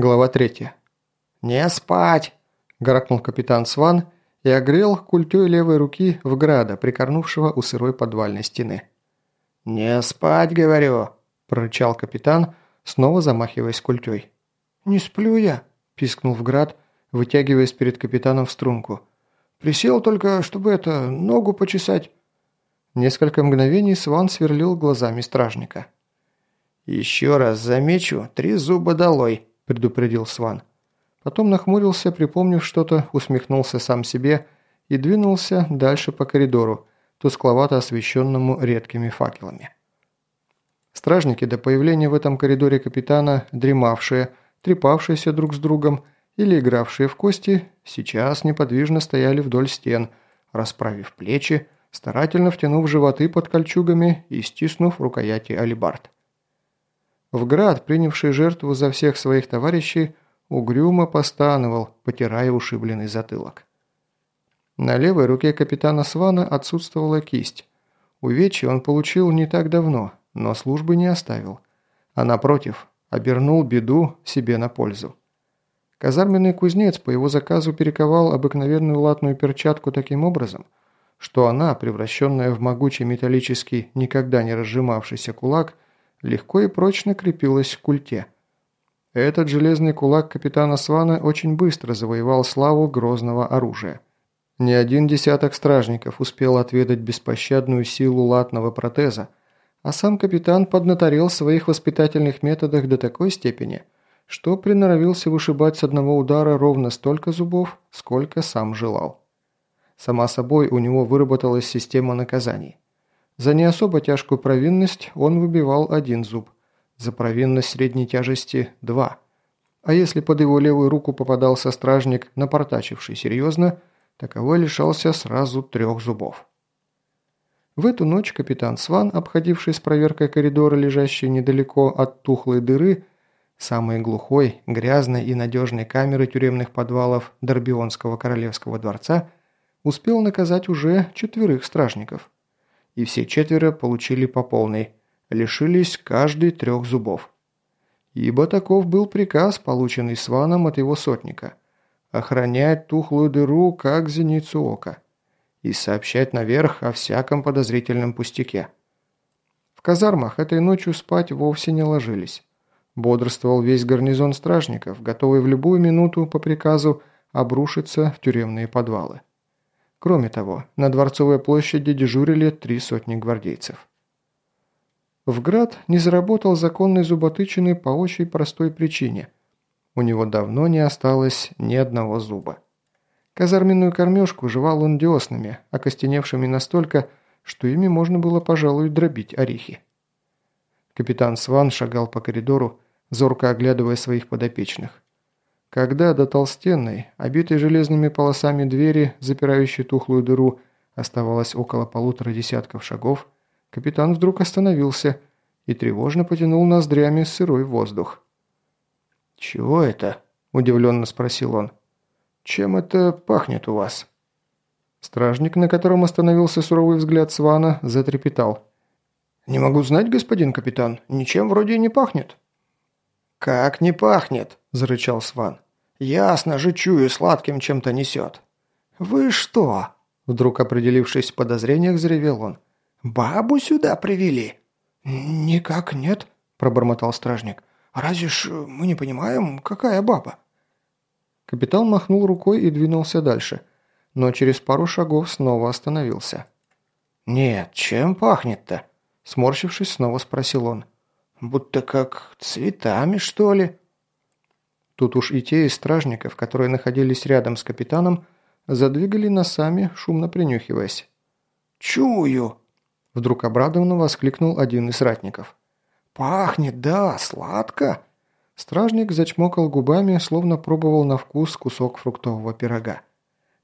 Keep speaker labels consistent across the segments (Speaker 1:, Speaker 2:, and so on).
Speaker 1: Глава 3. «Не спать!» – гаркнул капитан Сван и огрел культей левой руки в града, прикорнувшего у сырой подвальной стены. «Не спать, говорю!» – прорычал капитан, снова замахиваясь культей. «Не сплю я!» – пискнул в град, вытягиваясь перед капитаном в струнку. «Присел только, чтобы это, ногу почесать». Несколько мгновений Сван сверлил глазами стражника. «Еще раз замечу, три зуба долой», – предупредил Сван. Потом нахмурился, припомнив что-то, усмехнулся сам себе и двинулся дальше по коридору, тускловато освещенному редкими факелами. Стражники до появления в этом коридоре капитана, дремавшие, трепавшиеся друг с другом или игравшие в кости, сейчас неподвижно стояли вдоль стен, расправив плечи, старательно втянув животы под кольчугами и стиснув рукояти алибард. В град, принявший жертву за всех своих товарищей, угрюмо постановал, потирая ушибленный затылок. На левой руке капитана Свана отсутствовала кисть. Увечье он получил не так давно, но службы не оставил. А напротив, обернул беду себе на пользу. Казарменный кузнец по его заказу перековал обыкновенную латную перчатку таким образом, что она, превращенная в могучий металлический, никогда не разжимавшийся кулак, легко и прочно крепилась к культе. Этот железный кулак капитана Свана очень быстро завоевал славу грозного оружия. Ни один десяток стражников успел отведать беспощадную силу латного протеза, а сам капитан поднаторел в своих воспитательных методах до такой степени, что приноровился вышибать с одного удара ровно столько зубов, сколько сам желал. Сама собой у него выработалась система наказаний. За не особо тяжкую провинность он выбивал один зуб, за провинность средней тяжести – два. А если под его левую руку попадался стражник, напортачивший серьезно – таковой лишался сразу трех зубов. В эту ночь капитан Сван, обходивший с проверкой коридора, лежащий недалеко от тухлой дыры, самой глухой, грязной и надежной камеры тюремных подвалов Дорбионского королевского дворца, успел наказать уже четверых стражников. И все четверо получили по полной, лишились каждый трех зубов. Ибо таков был приказ, полученный Сваном от его сотника – охранять тухлую дыру, как зеницу ока, и сообщать наверх о всяком подозрительном пустяке. В казармах этой ночью спать вовсе не ложились. Бодрствовал весь гарнизон стражников, готовый в любую минуту по приказу обрушиться в тюремные подвалы. Кроме того, на Дворцовой площади дежурили три сотни гвардейцев. В град не заработал законный зуботычины по очень простой причине – у него давно не осталось ни одного зуба. Казарменную кормежку жевал он деснами, окостеневшими настолько, что ими можно было, пожалуй, дробить орехи. Капитан Сван шагал по коридору, зорко оглядывая своих подопечных. Когда до толстенной, обитой железными полосами двери, запирающей тухлую дыру, оставалось около полутора десятков шагов, капитан вдруг остановился и тревожно потянул ноздрями сырой воздух. «Чего это?» – удивленно спросил он. «Чем это пахнет у вас?» Стражник, на котором остановился суровый взгляд Свана, затрепетал. «Не могу знать, господин капитан. Ничем вроде не пахнет». «Как не пахнет?» – зарычал Сван. «Ясно же чую, сладким чем-то несет». «Вы что?» – вдруг определившись в подозрениях, заревел он. «Бабу сюда привели?» «Никак нет», – пробормотал стражник. «Разве ж мы не понимаем, какая баба?» Капитан махнул рукой и двинулся дальше, но через пару шагов снова остановился. «Нет, чем пахнет-то?» Сморщившись, снова спросил он. «Будто как цветами, что ли?» Тут уж и те из стражников, которые находились рядом с капитаном, задвигали носами, шумно принюхиваясь. «Чую!» Вдруг обрадованно воскликнул один из ратников. «Пахнет, да, сладко!» Стражник зачмокал губами, словно пробовал на вкус кусок фруктового пирога.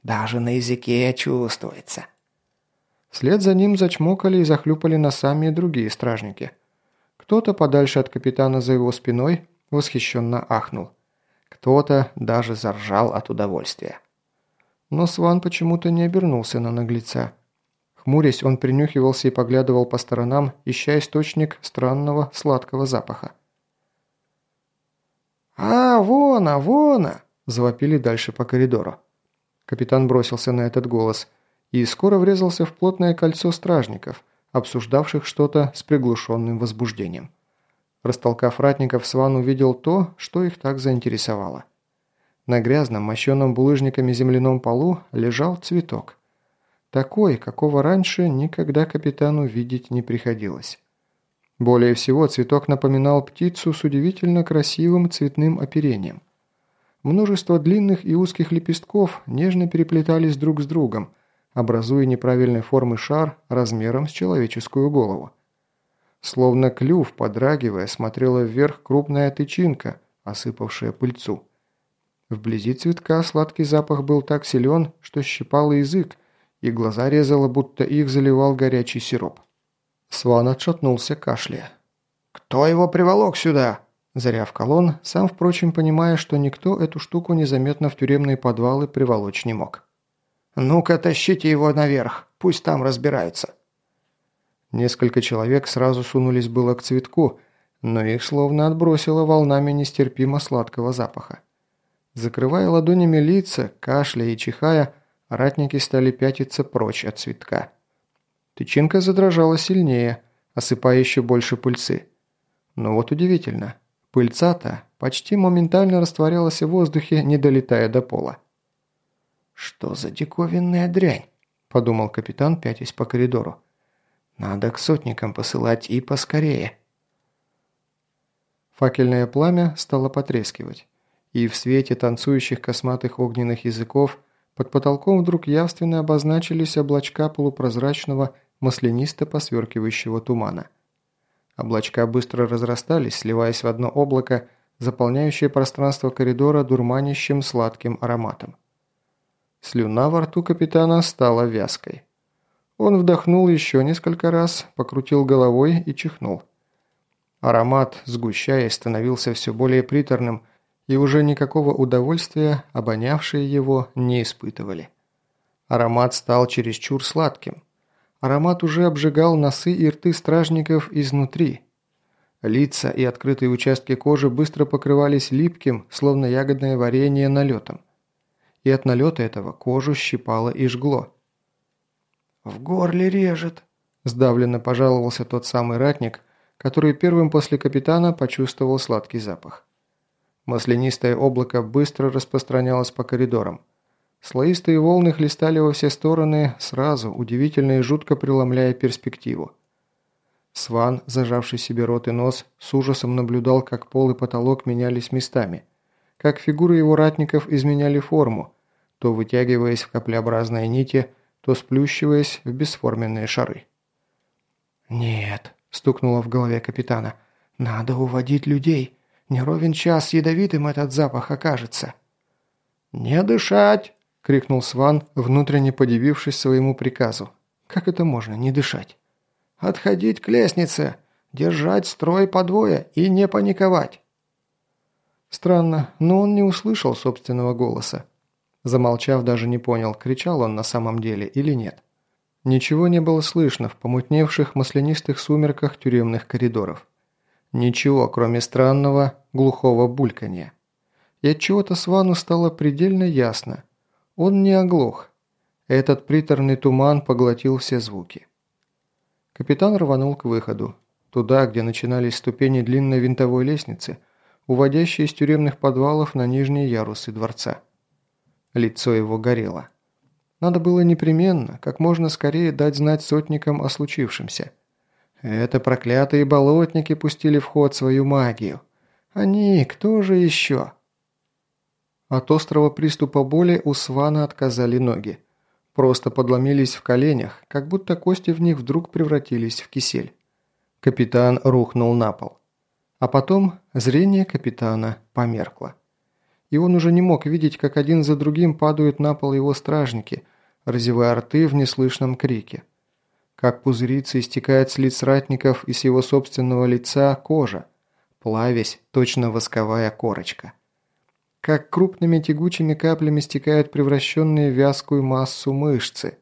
Speaker 1: «Даже на языке чувствуется!» Вслед за ним зачмокали и захлюпали носами другие стражники. Кто-то подальше от капитана за его спиной восхищенно ахнул. Кто-то даже заржал от удовольствия. Но Сван почему-то не обернулся на наглеца. Хмурясь, он принюхивался и поглядывал по сторонам, ища источник странного сладкого запаха. «А, «А, вон, а, вон!» – завопили дальше по коридору. Капитан бросился на этот голос и скоро врезался в плотное кольцо стражников, обсуждавших что-то с приглушенным возбуждением. Растолкав ратников, Сван увидел то, что их так заинтересовало. На грязном, мощенном булыжниками земляном полу лежал цветок. Такой, какого раньше никогда капитану видеть не приходилось. Более всего цветок напоминал птицу с удивительно красивым цветным оперением. Множество длинных и узких лепестков нежно переплетались друг с другом, образуя неправильной формы шар размером с человеческую голову. Словно клюв, подрагивая, смотрела вверх крупная тычинка, осыпавшая пыльцу. Вблизи цветка сладкий запах был так силен, что щипал язык, и глаза резало, будто их заливал горячий сироп. Сван отшатнулся, кашляя. «Кто его приволок сюда?» Зарявкал он, сам, впрочем, понимая, что никто эту штуку незаметно в тюремные подвалы приволочь не мог. «Ну-ка, тащите его наверх, пусть там разбираются». Несколько человек сразу сунулись было к цветку, но их словно отбросило волнами нестерпимо сладкого запаха. Закрывая ладонями лица, кашляя и чихая, ратники стали пятиться прочь от цветка. Тычинка задрожала сильнее, осыпая еще больше пыльцы. Но вот удивительно, пыльца-то почти моментально растворялась в воздухе, не долетая до пола. «Что за диковинная дрянь?» – подумал капитан, пятясь по коридору. «Надо к сотникам посылать и поскорее». Факельное пламя стало потрескивать и в свете танцующих косматых огненных языков под потолком вдруг явственно обозначились облачка полупрозрачного маслянисто-посверкивающего тумана. Облачка быстро разрастались, сливаясь в одно облако, заполняющее пространство коридора дурманящим сладким ароматом. Слюна во рту капитана стала вязкой. Он вдохнул еще несколько раз, покрутил головой и чихнул. Аромат, сгущаясь, становился все более приторным – и уже никакого удовольствия обонявшие его не испытывали. Аромат стал чересчур сладким. Аромат уже обжигал носы и рты стражников изнутри. Лица и открытые участки кожи быстро покрывались липким, словно ягодное варенье, налетом. И от налета этого кожу щипало и жгло. «В горле режет», – сдавленно пожаловался тот самый ратник, который первым после капитана почувствовал сладкий запах. Маслянистое облако быстро распространялось по коридорам. Слоистые волны хлестали во все стороны сразу, удивительно и жутко преломляя перспективу. Сван, зажавший себе рот и нос, с ужасом наблюдал, как пол и потолок менялись местами, как фигуры его ратников изменяли форму, то вытягиваясь в каплеобразные нити, то сплющиваясь в бесформенные шары. «Нет», – стукнуло в голове капитана, – «надо уводить людей. Не ровен час ядовитым этот запах окажется». «Не дышать!» – крикнул Сван, внутренне подивившись своему приказу. «Как это можно не дышать?» «Отходить к лестнице! Держать строй по двое и не паниковать!» Странно, но он не услышал собственного голоса. Замолчав, даже не понял, кричал он на самом деле или нет. Ничего не было слышно в помутневших маслянистых сумерках тюремных коридоров. Ничего, кроме странного, глухого бульканья. И от чего-то Свану стало предельно ясно. Он не оглох. Этот приторный туман поглотил все звуки. Капитан рванул к выходу. Туда, где начинались ступени длинной винтовой лестницы, уводящие из тюремных подвалов на нижние ярусы дворца. Лицо его горело. Надо было непременно, как можно скорее дать знать сотникам о случившемся – это проклятые болотники пустили в ход свою магию. Они, кто же еще? От острого приступа боли у Свана отказали ноги. Просто подломились в коленях, как будто кости в них вдруг превратились в кисель. Капитан рухнул на пол. А потом зрение капитана померкло. И он уже не мог видеть, как один за другим падают на пол его стражники, разевая рты в неслышном крике как пузырится и стекает с лиц ратников и с его собственного лица кожа, плавясь, точно восковая корочка. Как крупными тягучими каплями стекают превращенные в вязкую массу мышцы.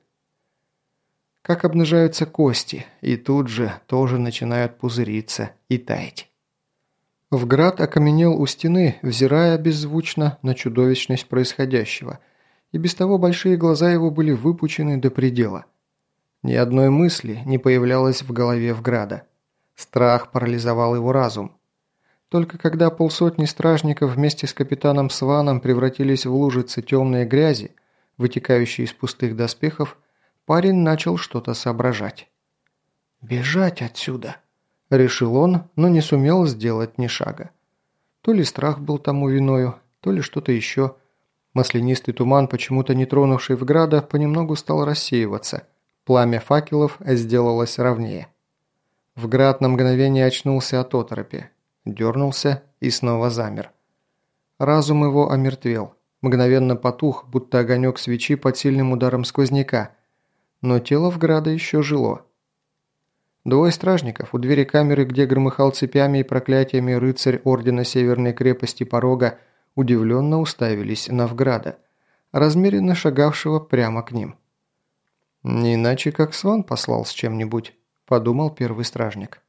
Speaker 1: Как обнажаются кости, и тут же тоже начинают пузыриться и таять. Вград окаменел у стены, взирая беззвучно на чудовищность происходящего, и без того большие глаза его были выпучены до предела. Ни одной мысли не появлялось в голове Вграда. Страх парализовал его разум. Только когда полсотни стражников вместе с капитаном Сваном превратились в лужицы темной грязи, вытекающей из пустых доспехов, парень начал что-то соображать. «Бежать отсюда!» Решил он, но не сумел сделать ни шага. То ли страх был тому виною, то ли что-то еще. Маслянистый туман, почему-то не тронувший в града, понемногу стал рассеиваться. Пламя факелов сделалось ровнее. Вград на мгновение очнулся от оторопи. Дернулся и снова замер. Разум его омертвел. Мгновенно потух, будто огонек свечи под сильным ударом сквозняка. Но тело Вграда еще жило. Двое стражников у двери камеры, где громыхал цепями и проклятиями рыцарь Ордена Северной крепости Порога, удивленно уставились на Вграда, размеренно шагавшего прямо к ним. «Не иначе, как Сван послал с чем-нибудь», – подумал первый стражник.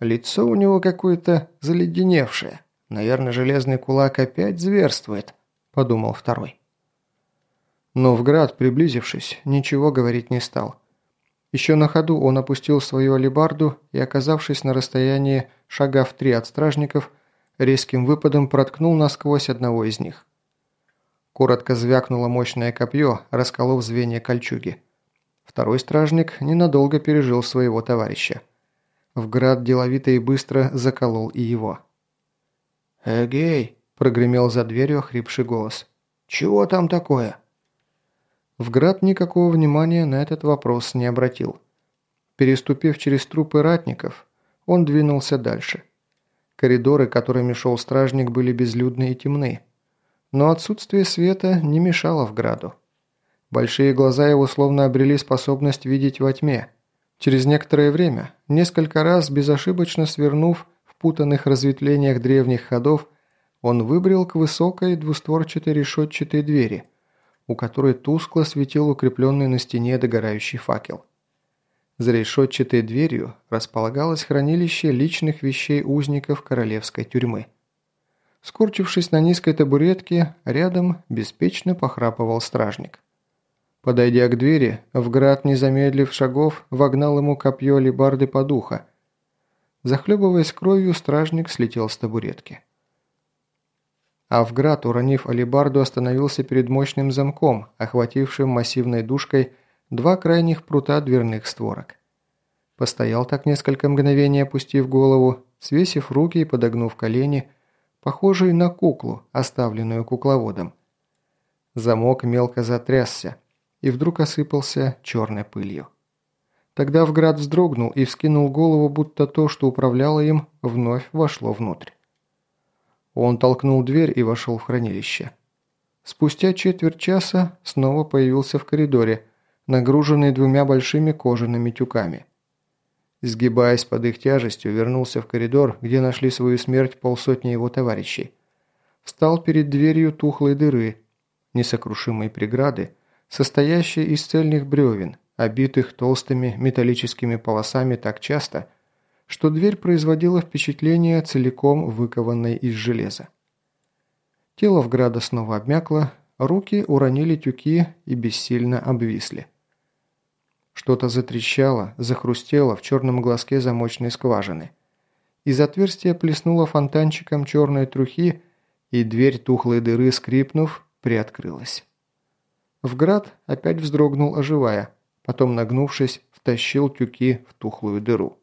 Speaker 1: «Лицо у него какое-то заледеневшее. Наверное, железный кулак опять зверствует», – подумал второй. Но Вград, приблизившись, ничего говорить не стал – еще на ходу он опустил свою алебарду и, оказавшись на расстоянии шага в три от стражников, резким выпадом проткнул насквозь одного из них. Коротко звякнуло мощное копье, расколов звенья кольчуги. Второй стражник ненадолго пережил своего товарища. В град деловито и быстро заколол и его. «Эгей!» – прогремел за дверью охрипший голос. «Чего там такое?» Вград никакого внимания на этот вопрос не обратил. Переступив через трупы ратников, он двинулся дальше. Коридоры, которыми шел стражник, были безлюдны и темны. Но отсутствие света не мешало Вграду. Большие глаза его словно обрели способность видеть во тьме. Через некоторое время, несколько раз безошибочно свернув в путанных разветвлениях древних ходов, он выбрел к высокой двустворчатой решетчатой двери – у которой тускло светил укрепленный на стене догорающий факел. За решетчатой дверью располагалось хранилище личных вещей узников королевской тюрьмы. Скорчившись на низкой табуретке, рядом беспечно похрапывал стражник. Подойдя к двери, Вград, не замедлив шагов, вогнал ему копье лебарды под ухо. Захлебываясь кровью, стражник слетел с табуретки. Авград, уронив алибарду, остановился перед мощным замком, охватившим массивной дужкой два крайних прута дверных створок. Постоял так несколько мгновений, опустив голову, свесив руки и подогнув колени, похожий на куклу, оставленную кукловодом. Замок мелко затрясся и вдруг осыпался черной пылью. Тогда Вград вздрогнул и вскинул голову, будто то, что управляло им, вновь вошло внутрь. Он толкнул дверь и вошел в хранилище. Спустя четверть часа снова появился в коридоре, нагруженный двумя большими кожаными тюками. Сгибаясь под их тяжестью, вернулся в коридор, где нашли свою смерть полсотни его товарищей. Встал перед дверью тухлой дыры, несокрушимой преграды, состоящей из цельных бревен, обитых толстыми металлическими полосами так часто, что дверь производила впечатление целиком выкованной из железа. Тело Вграда снова обмякло, руки уронили тюки и бессильно обвисли. Что-то затрещало, захрустело в черном глазке замочной скважины. Из отверстия плеснуло фонтанчиком черной трухи, и дверь тухлой дыры, скрипнув, приоткрылась. Вград опять вздрогнул, оживая, потом, нагнувшись, втащил тюки в тухлую дыру.